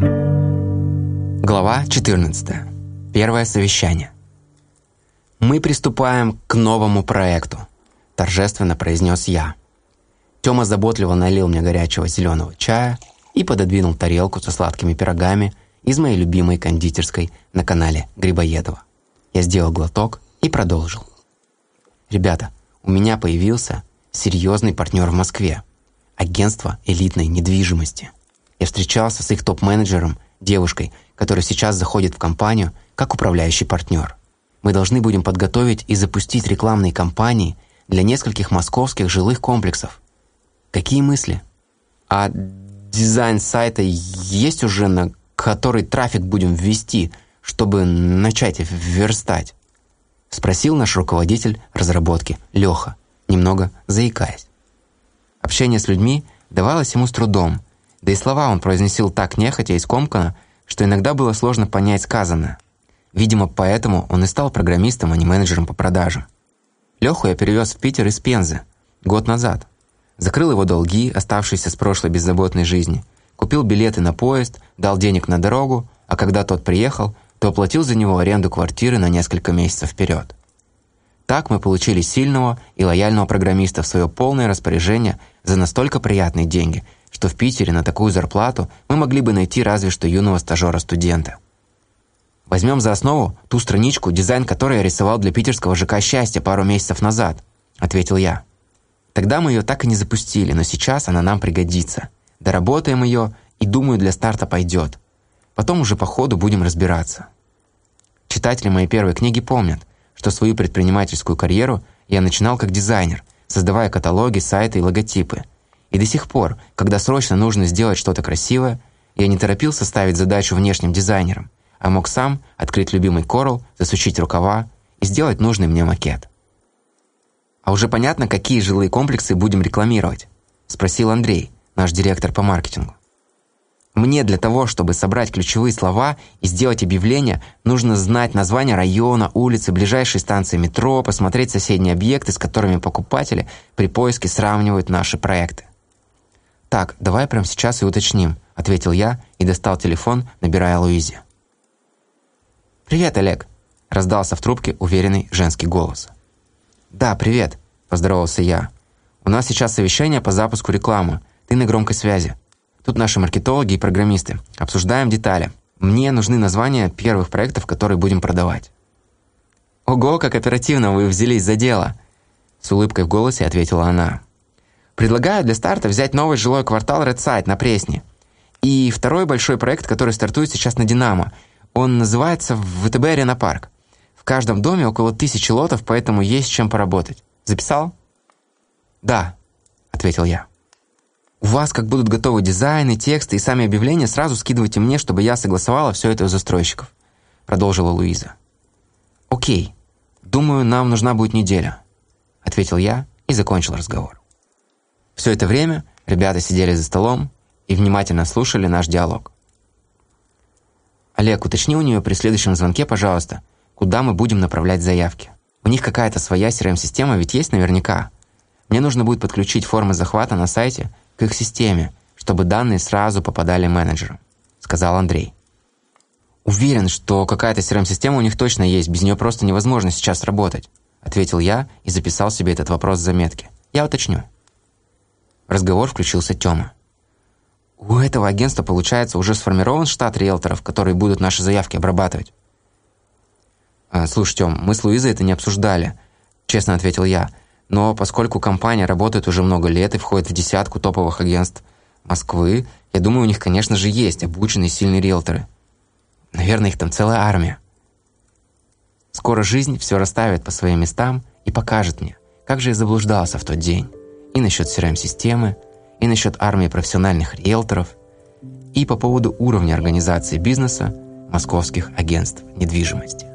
Глава 14. Первое совещание. «Мы приступаем к новому проекту», – торжественно произнес я. Тёма заботливо налил мне горячего зеленого чая и пододвинул тарелку со сладкими пирогами из моей любимой кондитерской на канале Грибоедова. Я сделал глоток и продолжил. «Ребята, у меня появился серьезный партнер в Москве. Агентство элитной недвижимости. Я встречался с их топ-менеджером, девушкой, которая сейчас заходит в компанию как управляющий партнер. Мы должны будем подготовить и запустить рекламные кампании для нескольких московских жилых комплексов. Какие мысли? А дизайн сайта есть уже, на который трафик будем ввести, чтобы начать верстать? Спросил наш руководитель разработки, Леха, немного заикаясь. Общение с людьми давалось ему с трудом, да и слова он произносил так нехотя и скомканно, что иногда было сложно понять сказанное. Видимо, поэтому он и стал программистом, а не менеджером по продажам. Леху я перевез в Питер из Пензы год назад. Закрыл его долги, оставшиеся с прошлой беззаботной жизни. Купил билеты на поезд, дал денег на дорогу, а когда тот приехал, то оплатил за него аренду квартиры на несколько месяцев вперед. Так мы получили сильного и лояльного программиста в свое полное распоряжение за настолько приятные деньги, что в Питере на такую зарплату мы могли бы найти разве что юного стажера-студента. Возьмем за основу ту страничку, дизайн которой я рисовал для питерского ЖК «Счастье» пару месяцев назад», — ответил я. Тогда мы ее так и не запустили, но сейчас она нам пригодится. Доработаем ее, и, думаю, для старта пойдет. Потом уже по ходу будем разбираться. Читатели моей первой книги помнят, что свою предпринимательскую карьеру я начинал как дизайнер, создавая каталоги, сайты и логотипы. И до сих пор, когда срочно нужно сделать что-то красивое, я не торопился ставить задачу внешним дизайнерам, а мог сам открыть любимый Corel, засучить рукава и сделать нужный мне макет. «А уже понятно, какие жилые комплексы будем рекламировать?» – спросил Андрей, наш директор по маркетингу. Мне для того, чтобы собрать ключевые слова и сделать объявление, нужно знать название района, улицы, ближайшей станции метро, посмотреть соседние объекты, с которыми покупатели при поиске сравнивают наши проекты. «Так, давай прямо сейчас и уточним», – ответил я и достал телефон, набирая Луизе. «Привет, Олег!» – раздался в трубке уверенный женский голос. «Да, привет!» – поздоровался я. «У нас сейчас совещание по запуску рекламы. Ты на громкой связи. Тут наши маркетологи и программисты. Обсуждаем детали. Мне нужны названия первых проектов, которые будем продавать». «Ого, как оперативно вы взялись за дело!» С улыбкой в голосе ответила она. «Предлагаю для старта взять новый жилой квартал Red на Пресне. И второй большой проект, который стартует сейчас на «Динамо». Он называется «ВТБ Арена Парк». В каждом доме около тысячи лотов, поэтому есть чем поработать. Записал? «Да», — ответил я. «У вас, как будут готовы дизайны, тексты и сами объявления, сразу скидывайте мне, чтобы я согласовала все это у застройщиков», — продолжила Луиза. «Окей. Думаю, нам нужна будет неделя», — ответил я и закончил разговор. Все это время ребята сидели за столом и внимательно слушали наш диалог. «Олег, уточни у нее при следующем звонке, пожалуйста, куда мы будем направлять заявки. У них какая-то своя CRM-система ведь есть наверняка. Мне нужно будет подключить формы захвата на сайте к их системе, чтобы данные сразу попадали менеджерам», — сказал Андрей. «Уверен, что какая-то CRM-система у них точно есть, без нее просто невозможно сейчас работать», — ответил я и записал себе этот вопрос в заметке. «Я уточню». Разговор включился Тёма. У этого агентства, получается, уже сформирован штат риэлторов, которые будут наши заявки обрабатывать. А, «Слушай, Тём, мы с Луизой это не обсуждали», — честно ответил я. «Но поскольку компания работает уже много лет и входит в десятку топовых агентств Москвы, я думаю, у них, конечно же, есть обученные сильные риэлторы. Наверное, их там целая армия. Скоро жизнь все расставит по своим местам и покажет мне, как же я заблуждался в тот день. И насчет CRM-системы, и насчет армии профессиональных риэлторов, и по поводу уровня организации бизнеса московских агентств недвижимости.